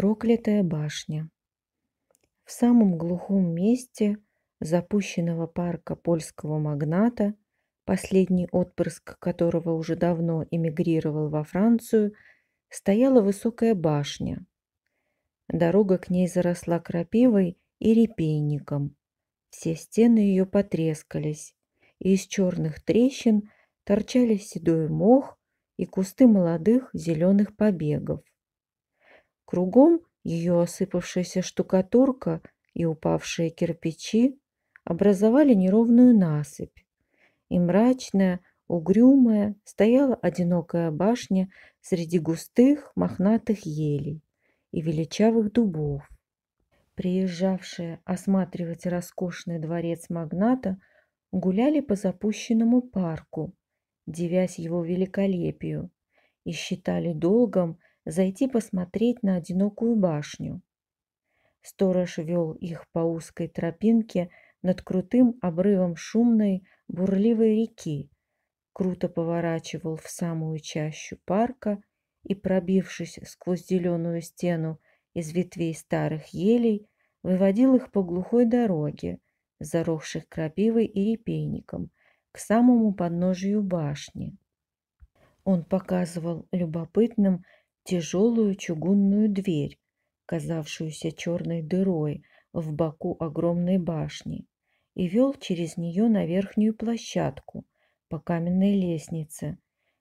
Проклятая башня. В самом глухом месте запущенного парка польского магната, последний отпрыск которого уже давно эмигрировал во Францию, стояла высокая башня. Дорога к ней заросла крапивой и репейником. Все стены ее потрескались, и из черных трещин торчали седой мох и кусты молодых зеленых побегов. Кругом ее осыпавшаяся штукатурка и упавшие кирпичи образовали неровную насыпь, и мрачная, угрюмая стояла одинокая башня среди густых мохнатых елей и величавых дубов. Приезжавшие осматривать роскошный дворец магната гуляли по запущенному парку, девясь его великолепию, и считали долгом зайти посмотреть на одинокую башню. Сторож вел их по узкой тропинке над крутым обрывом шумной, бурливой реки, круто поворачивал в самую чащу парка и, пробившись сквозь зеленую стену из ветвей старых елей, выводил их по глухой дороге, заросших крапивой и репейником, к самому подножию башни. Он показывал любопытным тяжелую чугунную дверь, казавшуюся черной дырой в боку огромной башни, и вел через нее на верхнюю площадку по каменной лестнице,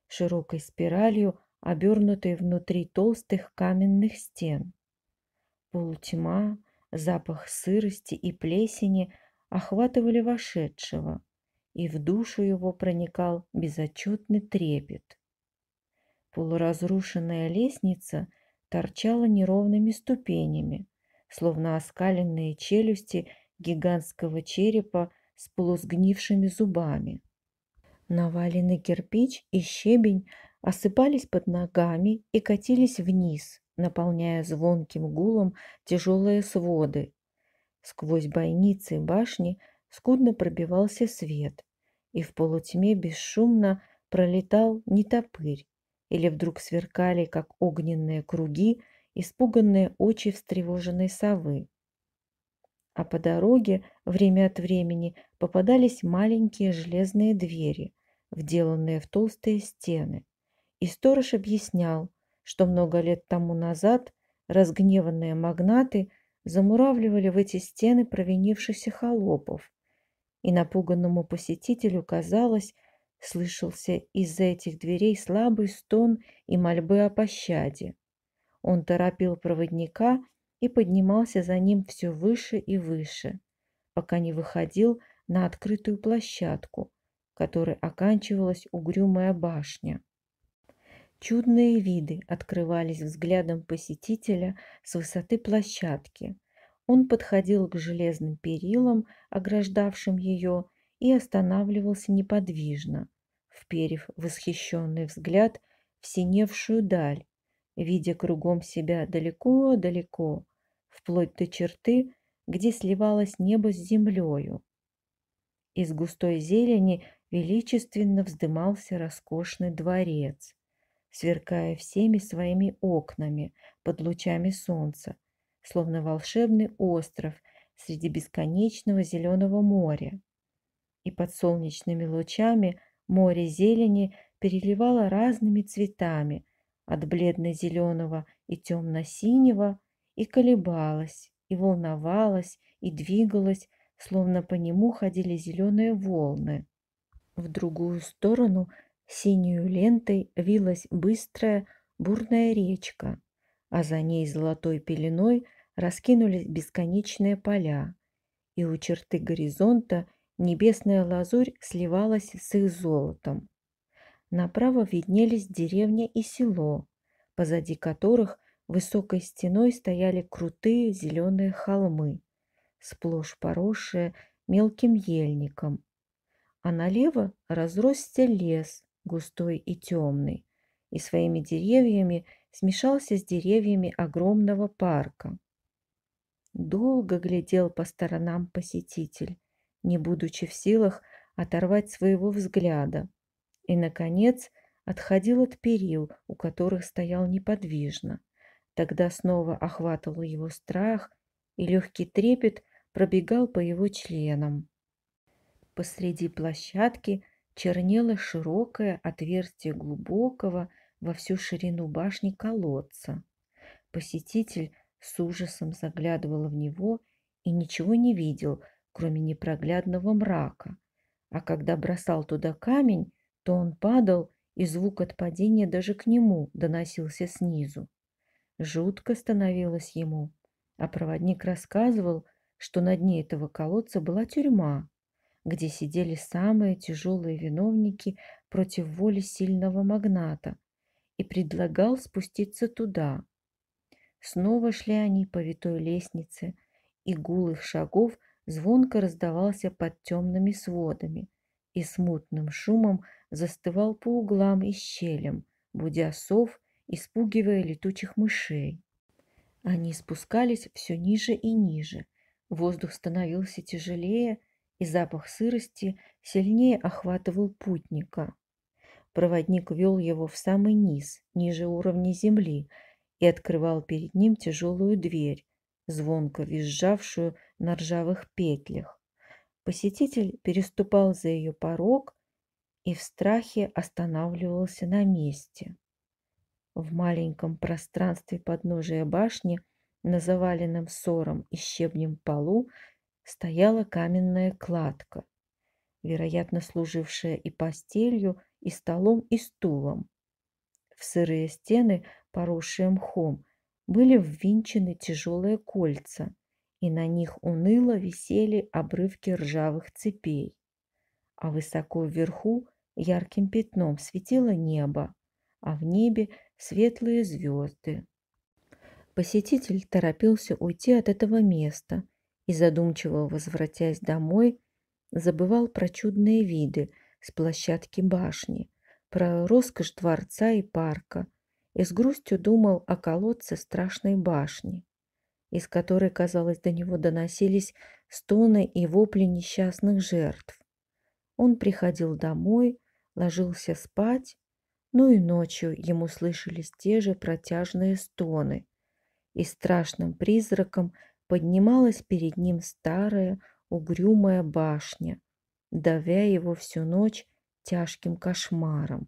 широкой спиралью, обернутой внутри толстых каменных стен. Полутьма, запах сырости и плесени охватывали вошедшего, и в душу его проникал безотчетный трепет. Полуразрушенная лестница торчала неровными ступенями, словно оскаленные челюсти гигантского черепа с полусгнившими зубами. Наваленный кирпич и щебень осыпались под ногами и катились вниз, наполняя звонким гулом тяжелые своды. Сквозь бойницы башни скудно пробивался свет, и в полутьме бесшумно пролетал нетопырь, или вдруг сверкали, как огненные круги, испуганные очи встревоженной совы. А по дороге время от времени попадались маленькие железные двери, вделанные в толстые стены. И сторож объяснял, что много лет тому назад разгневанные магнаты замуравливали в эти стены провинившихся холопов, и напуганному посетителю казалось, слышался из-за этих дверей слабый стон и мольбы о пощаде. Он торопил проводника и поднимался за ним все выше и выше, пока не выходил на открытую площадку, которой оканчивалась угрюмая башня. Чудные виды открывались взглядом посетителя с высоты площадки. Он подходил к железным перилам, ограждавшим ее, и останавливался неподвижно, вперев восхищенный взгляд в синевшую даль, видя кругом себя далеко-далеко, вплоть до черты, где сливалось небо с землею. Из густой зелени величественно вздымался роскошный дворец, сверкая всеми своими окнами под лучами солнца, словно волшебный остров среди бесконечного зеленого моря. И под солнечными лучами море зелени переливало разными цветами, от бледно-зеленого и темно-синего, и колебалось, и волновалось, и двигалось, словно по нему ходили зеленые волны. В другую сторону синюю лентой вилась быстрая бурная речка, а за ней золотой пеленой раскинулись бесконечные поля, и у черты горизонта небесная лазурь сливалась с их золотом. Направо виднелись деревня и село, позади которых высокой стеной стояли крутые зеленые холмы, сплошь поросшие мелким ельником. А налево разросся лес, густой и темный, и своими деревьями смешался с деревьями огромного парка. Долго глядел по сторонам посетитель, не будучи в силах оторвать своего взгляда, и, наконец, отходил от перил, у которых стоял неподвижно, Тогда снова охватывал его страх, и легкий трепет пробегал по его членам. Посреди площадки чернело широкое отверстие глубокого во всю ширину башни колодца. Посетитель с ужасом заглядывал в него и ничего не видел, кроме непроглядного мрака. А когда бросал туда камень, то он падал, и звук от падения даже к нему доносился снизу. Жутко становилось ему, а проводник рассказывал, что на дне этого колодца была тюрьма, где сидели самые тяжелые виновники против воли сильного магната, и предлагал спуститься туда. Снова шли они по витой лестнице, и гул их шагов звонко раздавался под темными сводами и смутным шумом застывал по углам и щелям, будя сов, испугивая летучих мышей. Они спускались все ниже и ниже. Воздух становился тяжелее, и запах сырости сильнее охватывал путника. Проводник вел его в самый низ, ниже уровня земли, и открывал перед ним тяжелую дверь, звонко визжавшую на ржавых петлях. Посетитель переступал за ее порог и в страхе останавливался на месте. В маленьком пространстве подножия башни на заваленном ссором и щебнем полу стояла каменная кладка, вероятно, служившая и постелью, и столом, и стулом. В сырые стены, поросшие мхом, были ввинчены тяжелые кольца, и на них уныло висели обрывки ржавых цепей. А высоко вверху ярким пятном светило небо, а в небе светлые звезды. Посетитель торопился уйти от этого места и, задумчиво возвратясь домой, забывал про чудные виды с площадки башни, про роскошь дворца и парка, и с грустью думал о колодце страшной башни, из которой, казалось, до него доносились стоны и вопли несчастных жертв. Он приходил домой, ложился спать, но и ночью ему слышались те же протяжные стоны, и страшным призраком поднималась перед ним старая угрюмая башня, давя его всю ночь тяжким кошмаром.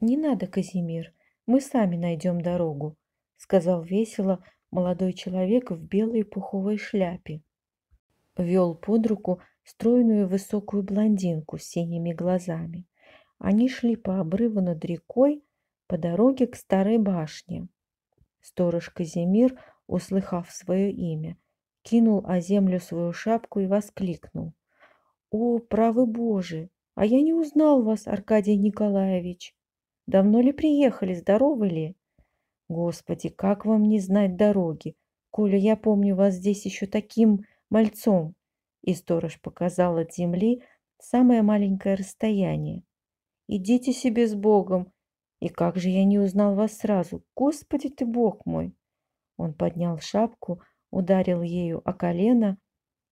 «Не надо, Казимир, мы сами найдем дорогу», — сказал весело молодой человек в белой пуховой шляпе. Вел под руку стройную высокую блондинку с синими глазами. Они шли по обрыву над рекой по дороге к старой башне. Сторож Казимир, услыхав свое имя, кинул о землю свою шапку и воскликнул. «О, правый Боже! А я не узнал вас, Аркадий Николаевич! Давно ли приехали, здоровы ли? Господи, как вам не знать дороги? Коля, я помню вас здесь еще таким мальцом!» И сторож показал от земли самое маленькое расстояние. «Идите себе с Богом, и как же я не узнал вас сразу? Господи ты, Бог мой!» Он поднял шапку, ударил ею о колено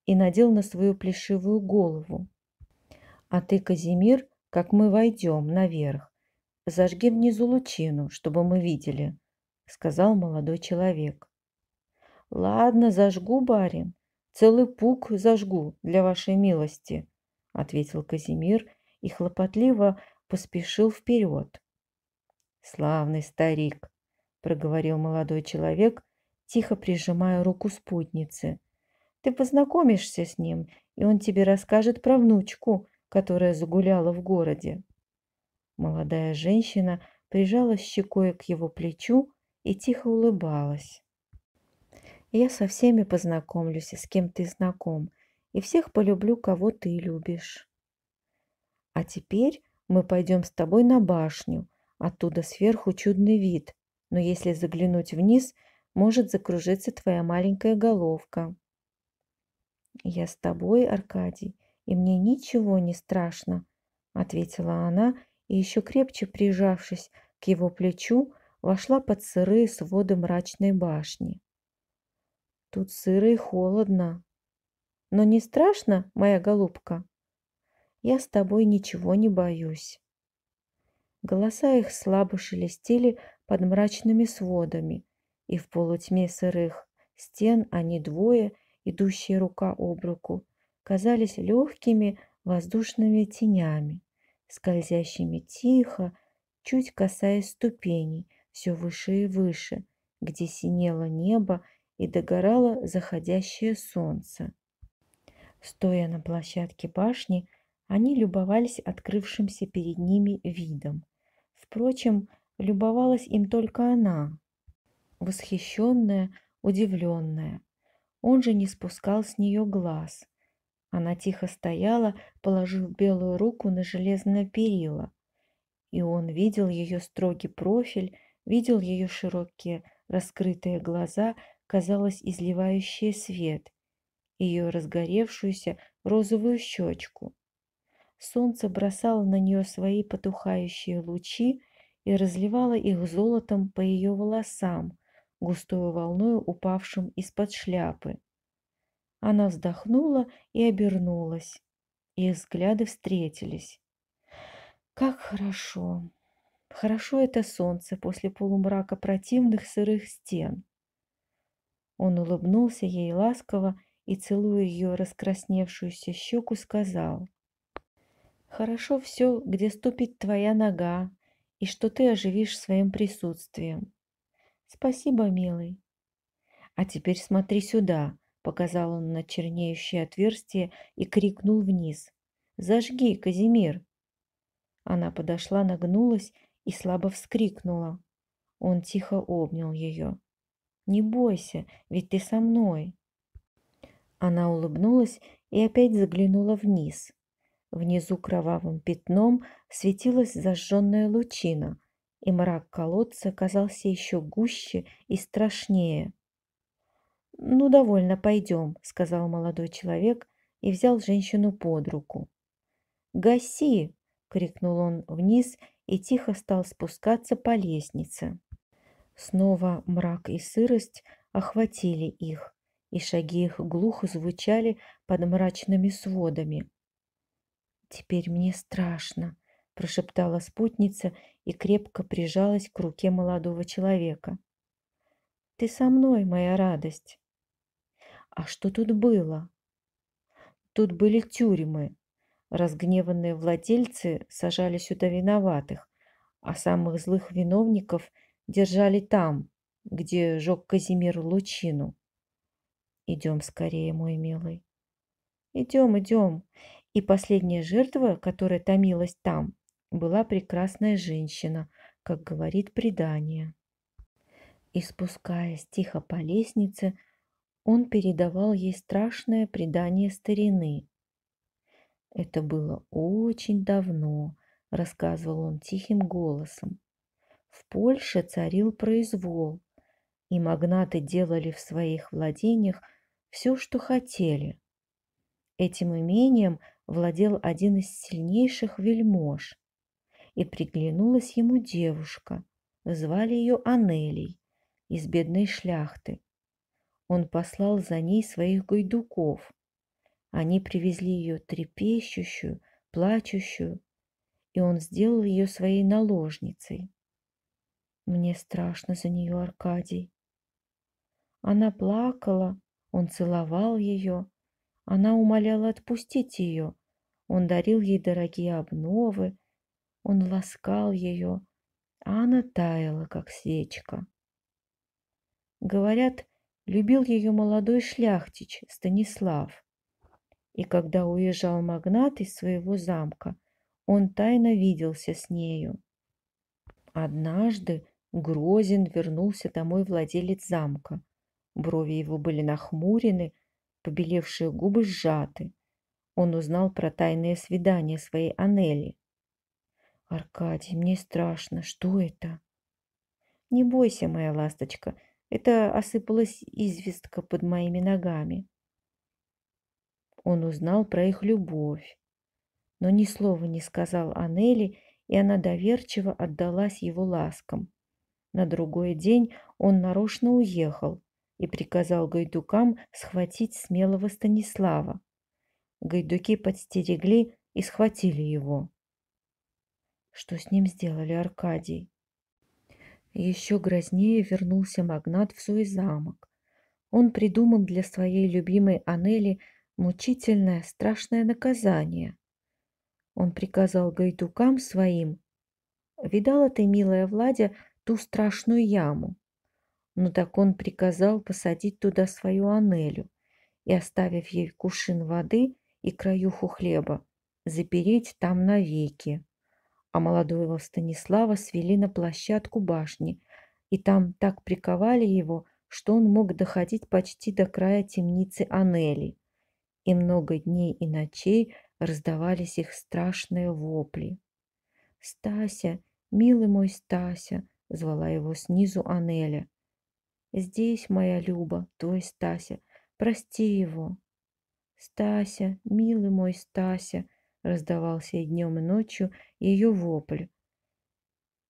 и надел на свою плешивую голову. «А ты, Казимир, как мы войдем наверх, зажги внизу лучину, чтобы мы видели», — сказал молодой человек. «Ладно, зажгу, барин, целый пук зажгу для вашей милости», — ответил Казимир и хлопотливо поспешил вперед. «Славный старик», — проговорил молодой человек, тихо прижимая руку спутницы. «Ты познакомишься с ним, и он тебе расскажет про внучку, которая загуляла в городе». Молодая женщина прижалась щекой к его плечу и тихо улыбалась. «Я со всеми познакомлюсь, с кем ты знаком, и всех полюблю, кого ты любишь. А теперь мы пойдем с тобой на башню, Оттуда сверху чудный вид, но если заглянуть вниз, может закружиться твоя маленькая головка. Я с тобой, Аркадий, и мне ничего не страшно, ответила она и еще крепче прижавшись к его плечу, вошла под сырые своды мрачной башни. Тут сыро и холодно. Но не страшно, моя голубка? Я с тобой ничего не боюсь. Голоса их слабо шелестели под мрачными сводами, и в полутьме сырых стен они двое, идущие рука об руку, казались легкими воздушными тенями, скользящими тихо, чуть касаясь ступеней, все выше и выше, где синело небо и догорало заходящее солнце. Стоя на площадке башни, они любовались открывшимся перед ними видом. Впрочем, любовалась им только она, восхищенная, удивленная. Он же не спускал с нее глаз. Она тихо стояла, положив белую руку на железное перила. И он видел ее строгий профиль, видел ее широкие раскрытые глаза, казалось, изливающие свет, ее разгоревшуюся розовую щечку. Солнце бросало на нее свои потухающие лучи и разливало их золотом по ее волосам, густой волной упавшим из-под шляпы. Она вздохнула и обернулась. Их взгляды встретились. Как хорошо. Хорошо это солнце после полумрака противных сырых стен. Он улыбнулся ей ласково и, целуя ее раскрасневшуюся щеку, сказал. «Хорошо все, где ступит твоя нога, и что ты оживишь своим присутствием. Спасибо, милый. А теперь смотри сюда, показал он на чернеющее отверстие и крикнул вниз. Зажги, Казимир. Она подошла, нагнулась и слабо вскрикнула. Он тихо обнял ее. Не бойся, ведь ты со мной. Она улыбнулась и опять заглянула вниз. Внизу кровавым пятном светилась зажженная лучина, и мрак колодца казался еще гуще и страшнее. «Ну, довольно, пойдем», — сказал молодой человек и взял женщину под руку. «Гаси!» — крикнул он вниз и тихо стал спускаться по лестнице. Снова мрак и сырость охватили их, и шаги их глухо звучали под мрачными сводами. «Теперь мне страшно», — прошептала спутница и крепко прижалась к руке молодого человека. «Ты со мной, моя радость». «А что тут было?» «Тут были тюрьмы. Разгневанные владельцы сажали сюда виноватых, а самых злых виновников держали там, где жег Казимир лучину. Идем скорее, мой милый. Идем, идем. И последняя жертва, которая томилась там, была прекрасная женщина, как говорит предание. И спускаясь тихо по лестнице, он передавал ей страшное предание старины. Это было очень давно, рассказывал он тихим голосом. В Польше царил произвол, и магнаты делали в своих владениях все, что хотели. Этим имением владел один из сильнейших вельмож, и приглянулась ему девушка, звали ее Анелей, из бедной шляхты. Он послал за ней своих гайдуков. Они привезли ее трепещущую, плачущую, и он сделал ее своей наложницей. Мне страшно за нее, Аркадий. Она плакала, он целовал ее, она умоляла отпустить ее. Он дарил ей дорогие обновы, он ласкал ее, а она таяла, как свечка. Говорят, любил ее молодой шляхтич Станислав. И когда уезжал магнат из своего замка, он тайно виделся с нею. Однажды грозен вернулся домой владелец замка. Брови его были нахмурены, побелевшие губы сжаты. Он узнал про тайное свидание своей Анели. «Аркадий, мне страшно. Что это?» «Не бойся, моя ласточка. Это осыпалась известка под моими ногами». Он узнал про их любовь, но ни слова не сказал Анели, и она доверчиво отдалась его ласкам. На другой день он нарочно уехал, и приказал гайдукам схватить смелого Станислава. Гайдуки подстерегли и схватили его. Что с ним сделали Аркадий? Еще грознее вернулся магнат в свой замок. Он придумал для своей любимой Анели мучительное, страшное наказание. Он приказал гайдукам своим, «Видала ты, милая Владя, ту страшную яму?» Ну так он приказал посадить туда свою Анелю и, оставив ей кувшин воды и краюху хлеба, запереть там навеки. А молодого Станислава свели на площадку башни, и там так приковали его, что он мог доходить почти до края темницы Анели. И много дней и ночей раздавались их страшные вопли. «Стася, милый мой Стася!» — звала его снизу Анеля. «Здесь, моя Люба, твой Стася, прости его!» «Стася, милый мой Стася!» — раздавался и днем, и ночью ее вопль.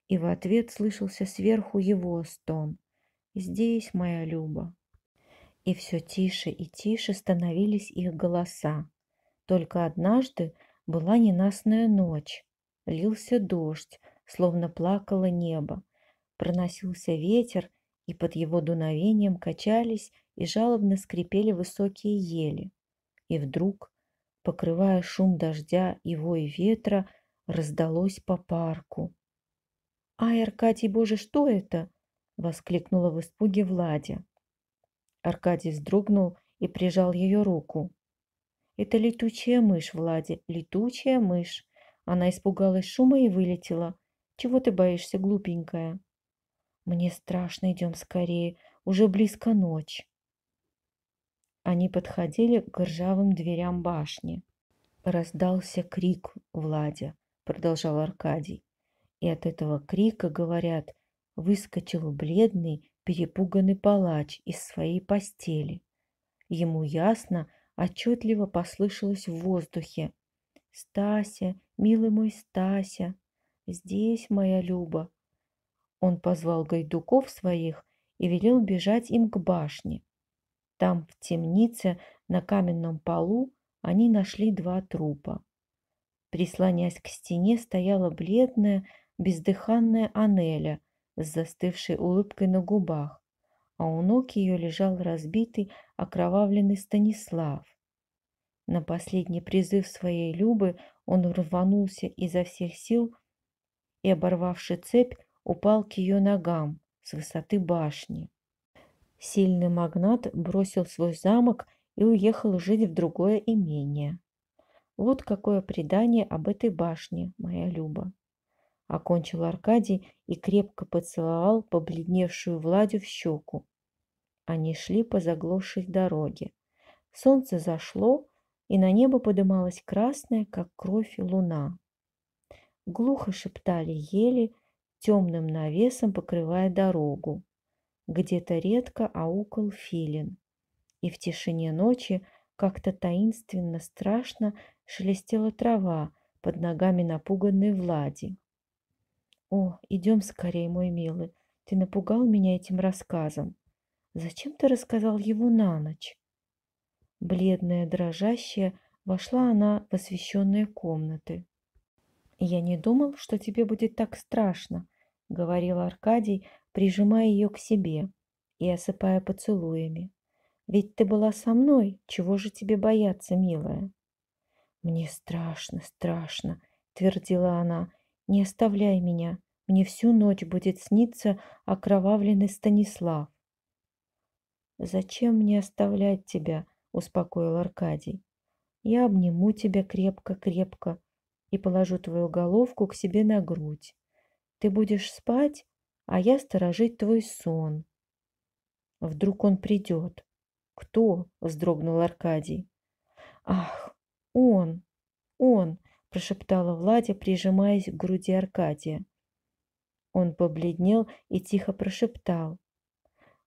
И в ответ слышался сверху его стон. Здесь, моя Люба. И все тише и тише становились их голоса. Только однажды была ненастная ночь. Лился дождь, словно плакало небо. Проносился ветер, и под его дуновением качались и жалобно скрипели высокие ели. И вдруг, покрывая шум дождя и вой ветра, раздалось по парку. «Ай, Аркадий, боже, что это?» воскликнула в испуге Владя. Аркадий вздрогнул и прижал ее руку. Это летучая мышь, Влади, летучая мышь. Она испугалась шума и вылетела. Чего ты боишься, глупенькая? Мне страшно, идем скорее, уже близко ночь. Они подходили к ржавым дверям башни. Раздался крик Владя, продолжал Аркадий. И от этого крика, говорят, выскочил бледный, перепуганный палач из своей постели. Ему ясно, отчетливо послышалось в воздухе. «Стася, милый мой Стася, здесь моя Люба». Он позвал гайдуков своих и велел бежать им к башне. Там, в темнице, на каменном полу, они нашли два трупа. Прислонясь к стене, стояла бледная, бездыханная Анеля с застывшей улыбкой на губах, а у ног ее лежал разбитый, окровавленный Станислав. На последний призыв своей Любы он рванулся изо всех сил и, оборвавши цепь, упал к ее ногам с высоты башни. Сильный магнат бросил свой замок и уехал жить в другое имение. Вот какое предание об этой башне, моя Люба окончил Аркадий и крепко поцеловал побледневшую Владю в щеку. Они шли по заглохшей дороге. Солнце зашло, и на небо подымалась красная, как кровь, луна. Глухо шептали ели, темным навесом покрывая дорогу. Где-то редко аукал филин. И в тишине ночи как-то таинственно страшно шелестела трава под ногами напуганной Влади. О, идем скорее, мой милый. Ты напугал меня этим рассказом. Зачем ты рассказал его на ночь? Бледная, дрожащая, вошла она в освещенные комнаты. «Я не думал, что тебе будет так страшно», — говорил Аркадий, прижимая ее к себе и осыпая поцелуями. «Ведь ты была со мной, чего же тебе бояться, милая?» «Мне страшно, страшно», — твердила она, не оставляй меня. Мне всю ночь будет сниться окровавленный Станислав. Зачем мне оставлять тебя? Успокоил Аркадий. Я обниму тебя крепко-крепко и положу твою головку к себе на грудь. Ты будешь спать, а я сторожить твой сон. Вдруг он придет. Кто? вздрогнул Аркадий. Ах, он, он, прошептала Владя, прижимаясь к груди Аркадия. Он побледнел и тихо прошептал.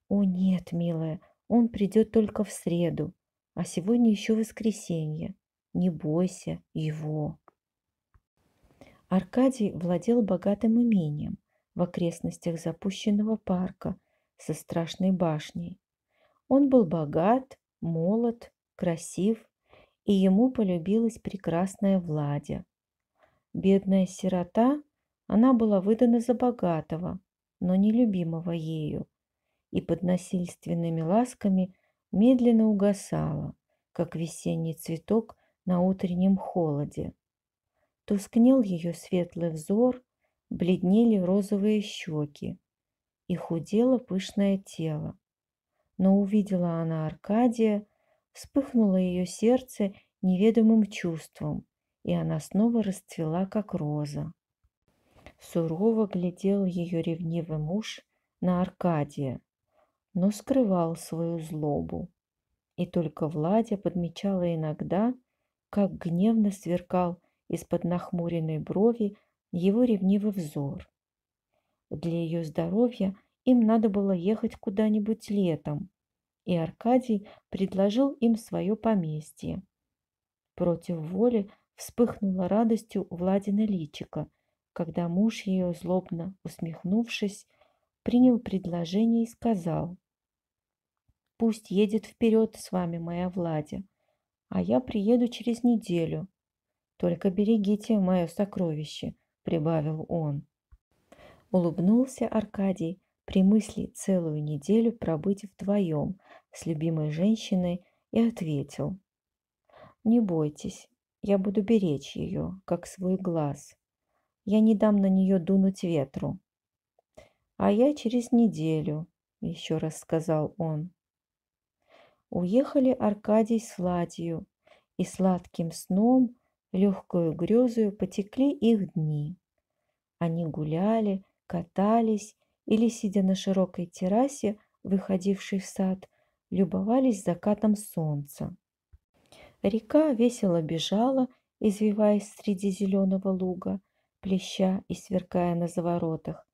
«О нет, милая, он придет только в среду, а сегодня еще воскресенье. Не бойся его». Аркадий владел богатым имением в окрестностях запущенного парка со страшной башней. Он был богат, молод, красив и ему полюбилась прекрасная Владя. Бедная сирота, она была выдана за богатого, но не любимого ею, и под насильственными ласками медленно угасала, как весенний цветок на утреннем холоде. Тускнел ее светлый взор, бледнели розовые щеки, и худело пышное тело. Но увидела она Аркадия, вспыхнуло ее сердце неведомым чувством, и она снова расцвела, как роза. Сурово глядел ее ревнивый муж на Аркадия, но скрывал свою злобу. И только Владя подмечала иногда, как гневно сверкал из-под нахмуренной брови его ревнивый взор. Для ее здоровья им надо было ехать куда-нибудь летом, и Аркадий предложил им свое поместье. Против воли вспыхнула радостью Владина личика, когда муж ее, злобно усмехнувшись, принял предложение и сказал, «Пусть едет вперед с вами моя Владя, а я приеду через неделю. Только берегите мое сокровище», — прибавил он. Улыбнулся Аркадий при мысли целую неделю пробыть вдвоем с любимой женщиной и ответил. «Не бойтесь, я буду беречь ее, как свой глаз. Я не дам на нее дунуть ветру». «А я через неделю», — еще раз сказал он. Уехали Аркадий с Владью, и сладким сном, легкою грезою потекли их дни. Они гуляли, катались или, сидя на широкой террасе, выходившей в сад, любовались закатом солнца. Река весело бежала, извиваясь среди зеленого луга, плеща и сверкая на заворотах.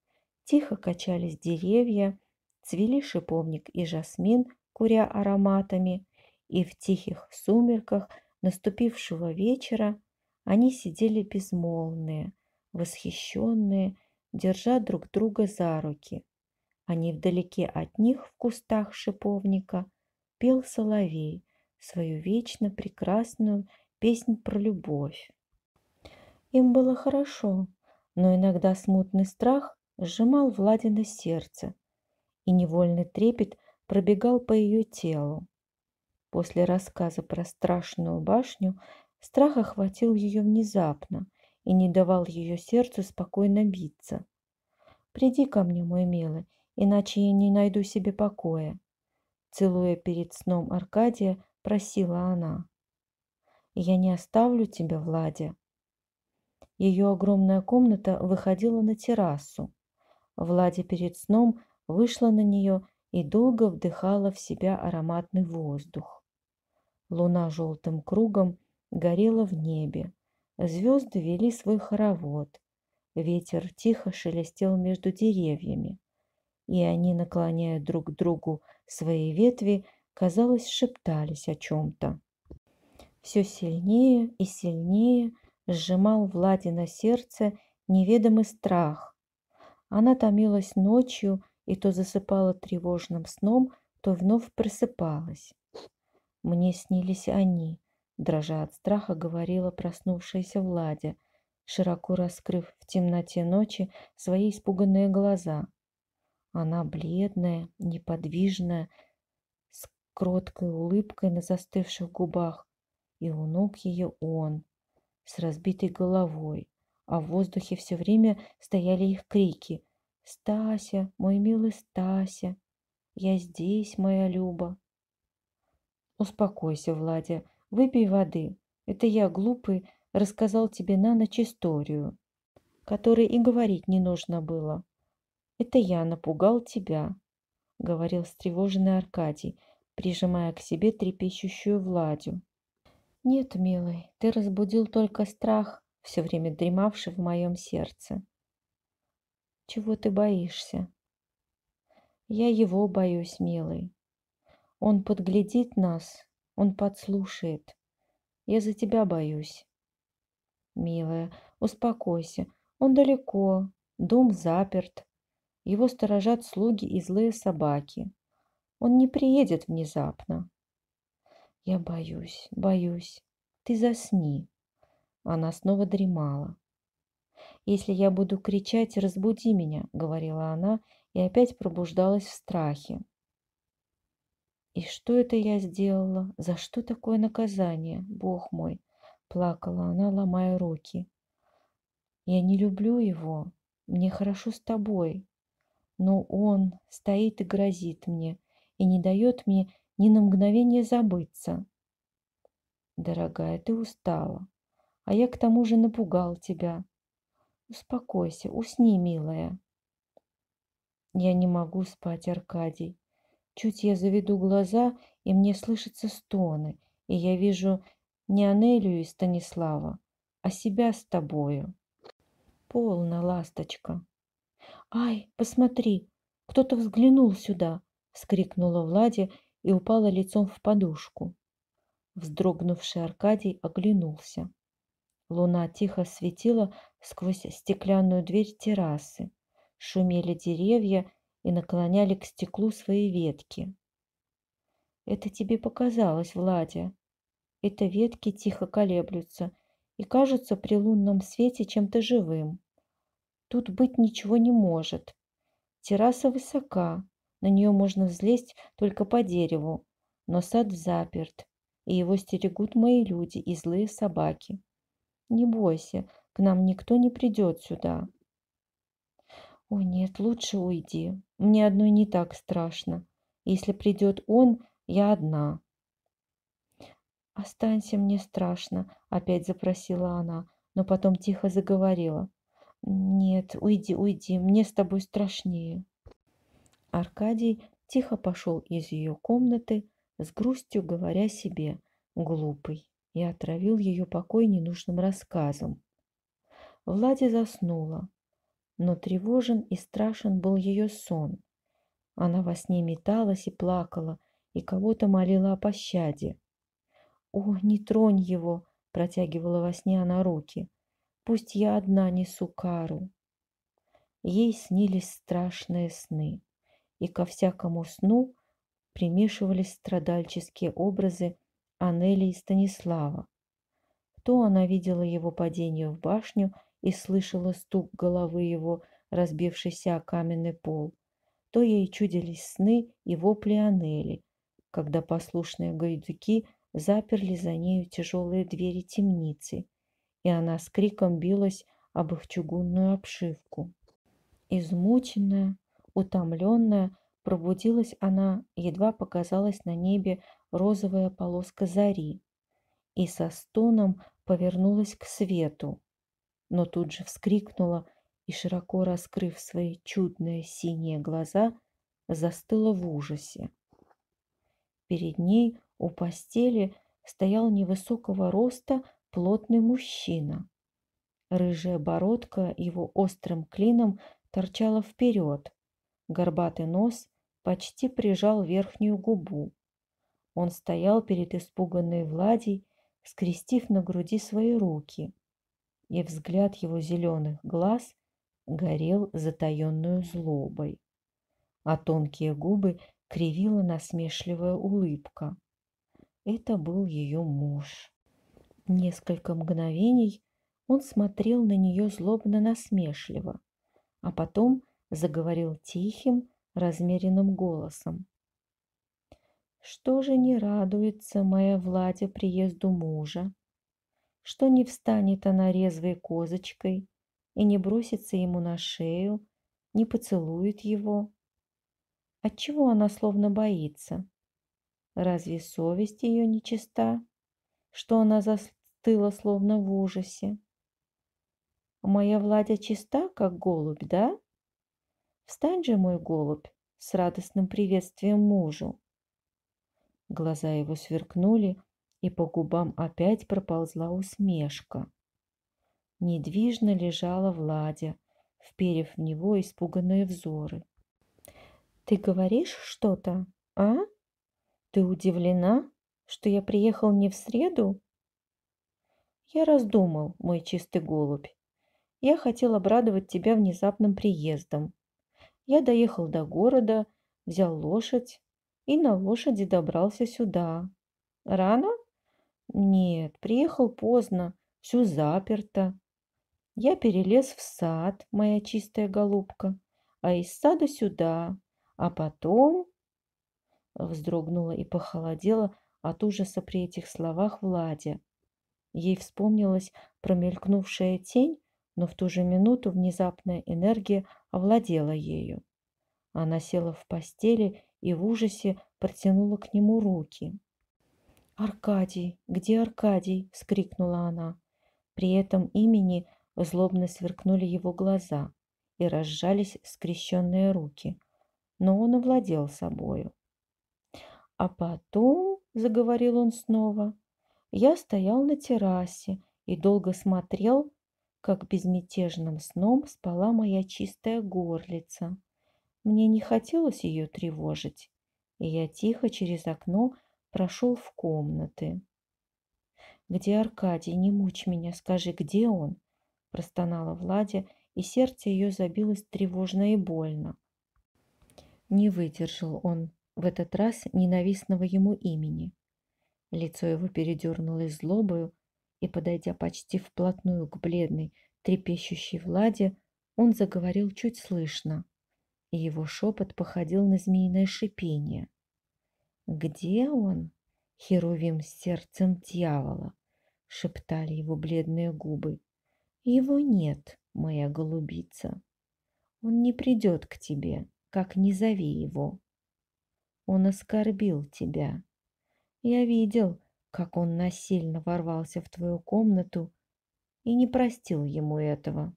Тихо качались деревья, цвели шиповник и жасмин, куря ароматами, и в тихих сумерках наступившего вечера они сидели безмолвные, восхищенные, держа друг друга за руки. А невдалеке от них в кустах шиповника пел соловей свою вечно прекрасную песнь про любовь. Им было хорошо, но иногда смутный страх сжимал Владина сердце, и невольный трепет пробегал по ее телу. После рассказа про страшную башню страх охватил ее внезапно и не давал ее сердцу спокойно биться. «Приди ко мне, мой милый, иначе я не найду себе покоя», целуя перед сном Аркадия, просила она. «Я не оставлю тебя, Владя». Ее огромная комната выходила на террасу. Владя перед сном вышла на нее и долго вдыхала в себя ароматный воздух. Луна желтым кругом горела в небе. Звезды вели свой хоровод. Ветер тихо шелестел между деревьями. И они, наклоняя друг к другу свои ветви, казалось, шептались о чем-то. Все сильнее и сильнее сжимал Владина сердце неведомый страх. Она томилась ночью и то засыпала тревожным сном, то вновь просыпалась. Мне снились они, дрожа от страха, говорила проснувшаяся Владя, широко раскрыв в темноте ночи свои испуганные глаза. Она бледная, неподвижная, с кроткой улыбкой на застывших губах, и у ног ее он, с разбитой головой, а в воздухе все время стояли их крики «Стася, мой милый Стася, я здесь, моя Люба». «Успокойся, Владя, Выпей воды. Это я, глупый, рассказал тебе на ночь историю, которой и говорить не нужно было. Это я напугал тебя, — говорил встревоженный Аркадий, прижимая к себе трепещущую Владю. Нет, милый, ты разбудил только страх, все время дремавший в моем сердце. Чего ты боишься? Я его боюсь, милый. Он подглядит нас, он подслушает. Я за тебя боюсь. Милая, успокойся. Он далеко. Дом заперт. Его сторожат слуги и злые собаки. Он не приедет внезапно. Я боюсь, боюсь. Ты засни. Она снова дремала. «Если я буду кричать, разбуди меня», — говорила она и опять пробуждалась в страхе. «И что это я сделала? За что такое наказание, Бог мой?» — плакала она, ломая руки. «Я не люблю его. Мне хорошо с тобой. Но он стоит и грозит мне, и не дает мне ни на мгновение забыться. Дорогая, ты устала, а я к тому же напугал тебя. Успокойся, усни, милая. Я не могу спать, Аркадий. Чуть я заведу глаза, и мне слышатся стоны, и я вижу не Анелию и Станислава, а себя с тобою. Полно, ласточка. Ай, посмотри, кто-то взглянул сюда, вскрикнула Владя и упала лицом в подушку. Вздрогнувший Аркадий оглянулся. Луна тихо светила сквозь стеклянную дверь террасы. Шумели деревья и наклоняли к стеклу свои ветки. «Это тебе показалось, Владя. Это ветки тихо колеблются и кажутся при лунном свете чем-то живым. Тут быть ничего не может. Терраса высока, на нее можно взлезть только по дереву, но сад заперт, и его стерегут мои люди и злые собаки. Не бойся, к нам никто не придет сюда. Ой, нет, лучше уйди. Мне одной не так страшно. Если придет он, я одна. Останься, мне страшно, опять запросила она, но потом тихо заговорила. Нет, уйди, уйди, мне с тобой страшнее. Аркадий тихо пошел из ее комнаты, с грустью говоря себе «глупый» и отравил ее покой ненужным рассказом. Влади заснула, но тревожен и страшен был ее сон. Она во сне металась и плакала, и кого-то молила о пощаде. «О, не тронь его!» — протягивала во сне она руки. «Пусть я одна несу кару». Ей снились страшные сны и ко всякому сну примешивались страдальческие образы Анели и Станислава. То она видела его падение в башню и слышала стук головы его, разбившийся о каменный пол, то ей чудились сны и вопли Анели, когда послушные гайдуки заперли за нею тяжелые двери темницы, и она с криком билась об их чугунную обшивку. Измученная, Утомленная, пробудилась она, едва показалась на небе розовая полоска зари, и со стоном повернулась к свету, но тут же вскрикнула и, широко раскрыв свои чудные синие глаза, застыла в ужасе. Перед ней у постели стоял невысокого роста плотный мужчина. Рыжая бородка его острым клином торчала вперед, Горбатый нос почти прижал верхнюю губу. Он стоял перед испуганной Владей, скрестив на груди свои руки, и взгляд его зеленых глаз горел затаенную злобой, а тонкие губы кривила насмешливая улыбка. Это был ее муж. Несколько мгновений он смотрел на нее злобно-насмешливо, а потом заговорил тихим, размеренным голосом. Что же не радуется моя Владя приезду мужа? Что не встанет она резвой козочкой и не бросится ему на шею, не поцелует его? Отчего она словно боится? Разве совесть ее нечиста, что она застыла словно в ужасе? Моя Владя чиста, как голубь, да? Встань же, мой голубь, с радостным приветствием мужу. Глаза его сверкнули, и по губам опять проползла усмешка. Недвижно лежала Владя, вперев в него испуганные взоры. «Ты говоришь что-то, а? Ты удивлена, что я приехал не в среду?» «Я раздумал, мой чистый голубь. Я хотел обрадовать тебя внезапным приездом. Я доехал до города, взял лошадь и на лошади добрался сюда. Рано? Нет, приехал поздно, все заперто. Я перелез в сад, моя чистая голубка, а из сада сюда, а потом...» Вздрогнула и похолодела от ужаса при этих словах Владя. Ей вспомнилась промелькнувшая тень, но в ту же минуту внезапная энергия овладела ею. Она села в постели и в ужасе протянула к нему руки. «Аркадий! Где Аркадий?» — вскрикнула она. При этом имени злобно сверкнули его глаза и разжались скрещенные руки, но он овладел собою. А потом, — заговорил он снова, — я стоял на террасе и долго смотрел, как безмятежным сном спала моя чистая горлица. Мне не хотелось ее тревожить, и я тихо через окно прошел в комнаты. «Где Аркадий? Не мучь меня, скажи, где он?» простонала Владя, и сердце ее забилось тревожно и больно. Не выдержал он в этот раз ненавистного ему имени. Лицо его передернулось злобою, и, подойдя почти вплотную к бледной, трепещущей Владе, он заговорил чуть слышно, и его шепот походил на змеиное шипение. «Где он?» Херувим с сердцем дьявола, шептали его бледные губы. Его нет, моя голубица. Он не придет к тебе, как не зови его. Он оскорбил тебя. Я видел, как он насильно ворвался в твою комнату и не простил ему этого.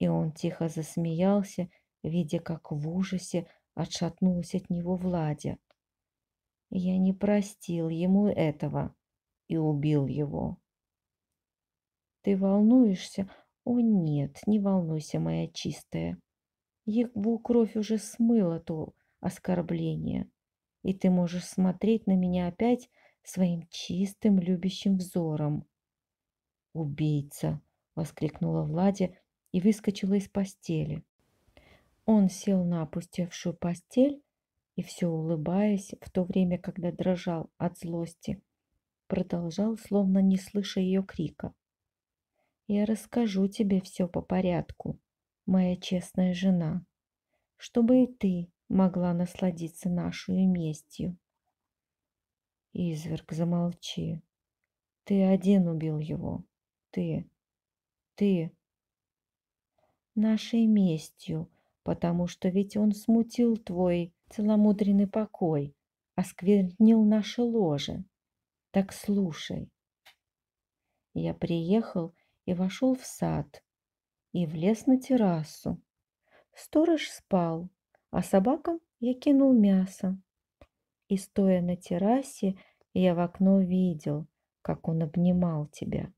И он тихо засмеялся, видя, как в ужасе отшатнулась от него Владя. Я не простил ему этого и убил его. Ты волнуешься? О нет, не волнуйся, моя чистая. Его кровь уже смыла то оскорбление, и ты можешь смотреть на меня опять своим чистым любящим взором. «Убийца!» — воскликнула Владя и выскочила из постели. Он сел на опустевшую постель и все улыбаясь, в то время, когда дрожал от злости, продолжал, словно не слыша ее крика. «Я расскажу тебе все по порядку, моя честная жена, чтобы и ты могла насладиться нашей местью». Изверг, замолчи. Ты один убил его. Ты. Ты. Нашей местью, потому что ведь он смутил твой целомудренный покой, осквернил наше ложе. Так слушай. Я приехал и вошел в сад, и влез на террасу. Сторож спал, а собакам я кинул мясо. И, стоя на террасе, я в окно видел, как он обнимал тебя,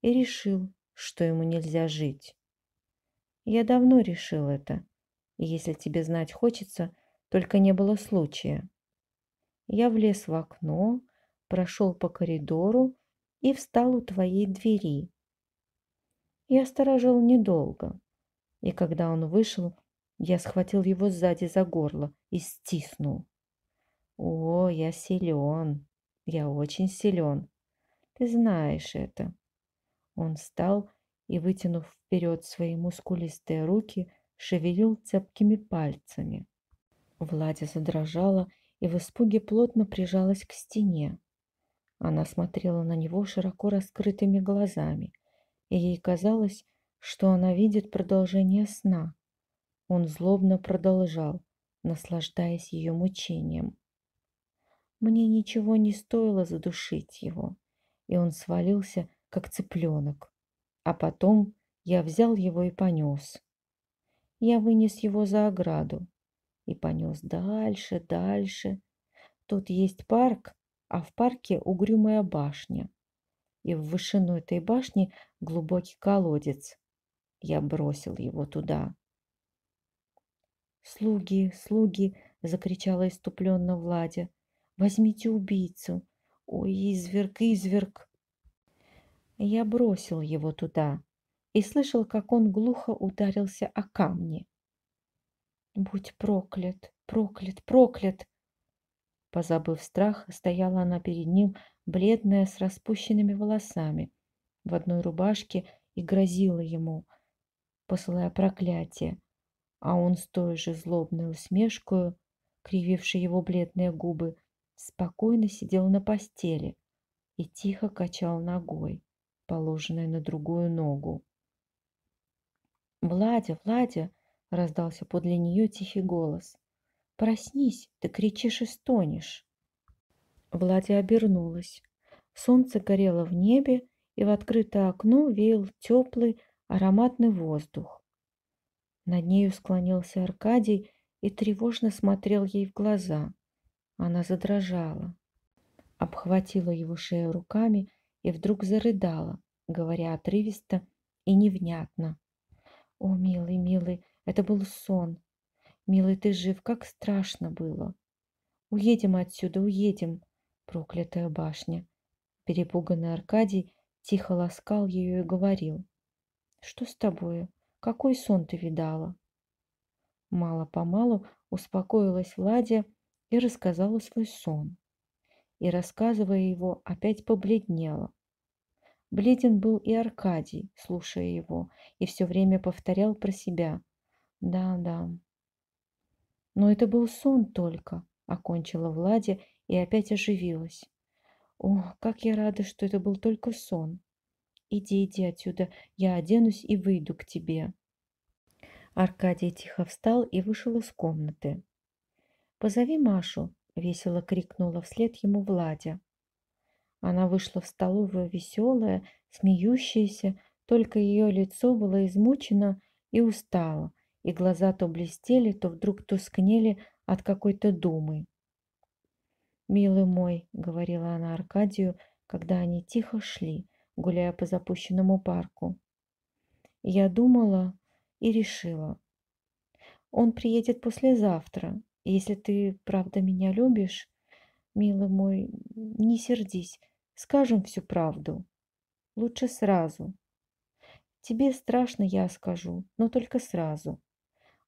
и решил, что ему нельзя жить. Я давно решил это, если тебе знать хочется, только не было случая. Я влез в окно, прошел по коридору и встал у твоей двери. Я сторожил недолго, и когда он вышел, я схватил его сзади за горло и стиснул. О, я силен, я очень силен. Ты знаешь это. Он встал и, вытянув вперед свои мускулистые руки, шевелил цепкими пальцами. Владя задрожала и в испуге плотно прижалась к стене. Она смотрела на него широко раскрытыми глазами, и ей казалось, что она видит продолжение сна. Он злобно продолжал, наслаждаясь ее мучением. Мне ничего не стоило задушить его, и он свалился, как цыпленок. А потом я взял его и понес. Я вынес его за ограду и понес дальше, дальше. Тут есть парк, а в парке угрюмая башня. И в вышину этой башни глубокий колодец. Я бросил его туда. «Слуги, слуги!» — закричала иступленно Владя. «Возьмите убийцу! Ой, изверг, изверг!» Я бросил его туда и слышал, как он глухо ударился о камни. «Будь проклят, проклят, проклят!» Позабыв страх, стояла она перед ним, бледная, с распущенными волосами, в одной рубашке и грозила ему, посылая проклятие. А он с той же злобной усмешкой, крививший его бледные губы, спокойно сидел на постели и тихо качал ногой, положенной на другую ногу. «Владя, Владя!» — раздался подле нее тихий голос. «Проснись, ты кричишь и стонешь!» Владя обернулась. Солнце горело в небе, и в открытое окно веял теплый ароматный воздух. Над нею склонился Аркадий и тревожно смотрел ей в глаза. Она задрожала, обхватила его шею руками и вдруг зарыдала, говоря отрывисто и невнятно. «О, милый, милый, это был сон. Милый, ты жив, как страшно было. Уедем отсюда, уедем, проклятая башня». Перепуганный Аркадий тихо ласкал ее и говорил. «Что с тобою? Какой сон ты видала?» Мало-помалу успокоилась Владя и рассказала свой сон. И, рассказывая его, опять побледнела. Бледен был и Аркадий, слушая его, и все время повторял про себя. «Да, да». «Но это был сон только», — окончила Владя и опять оживилась. «О, как я рада, что это был только сон! Иди, иди отсюда, я оденусь и выйду к тебе». Аркадий тихо встал и вышел из комнаты. «Позови Машу!» — весело крикнула вслед ему Владя. Она вышла в столовую веселая, смеющаяся, только ее лицо было измучено и устало, и глаза то блестели, то вдруг тускнели от какой-то думы. «Милый мой», — говорила она Аркадию, когда они тихо шли, гуляя по запущенному парку. «Я думала, и решила. Он приедет послезавтра. Если ты правда меня любишь, милый мой, не сердись, скажем всю правду. Лучше сразу. Тебе страшно, я скажу, но только сразу.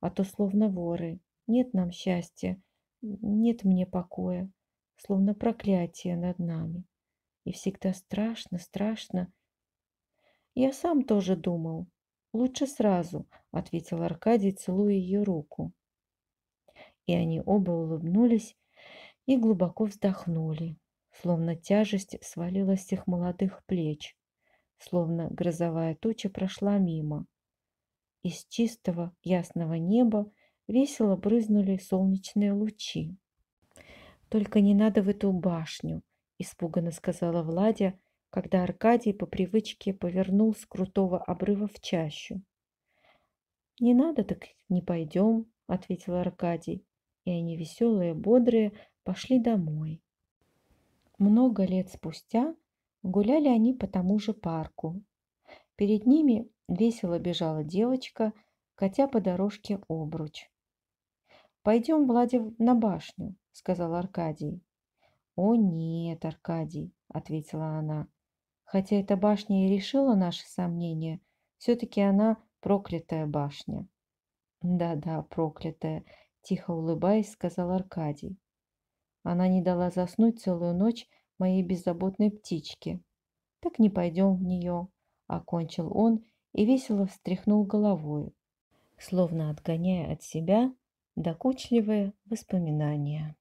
А то словно воры. Нет нам счастья, нет мне покоя, словно проклятие над нами. И всегда страшно, страшно. Я сам тоже думал, Лучше сразу, ответил Аркадий, целуя ее руку. И они оба улыбнулись и глубоко вздохнули, словно тяжесть свалилась с их молодых плеч, словно грозовая туча прошла мимо. Из чистого ясного неба весело брызнули солнечные лучи. «Только не надо в эту башню», — испуганно сказала Владя, когда Аркадий по привычке повернул с крутого обрыва в чащу. «Не надо, так не пойдем», — ответил Аркадий, и они, веселые, бодрые, пошли домой. Много лет спустя гуляли они по тому же парку. Перед ними весело бежала девочка, катя по дорожке обруч. «Пойдем, Владя, на башню», — сказал Аркадий. «О нет, Аркадий», — ответила она, Хотя эта башня и решила наши сомнения, все-таки она проклятая башня. Да-да, проклятая, тихо улыбаясь, сказал Аркадий. Она не дала заснуть целую ночь моей беззаботной птичке. Так не пойдем в нее, окончил он и весело встряхнул головой, словно отгоняя от себя докучливые воспоминания.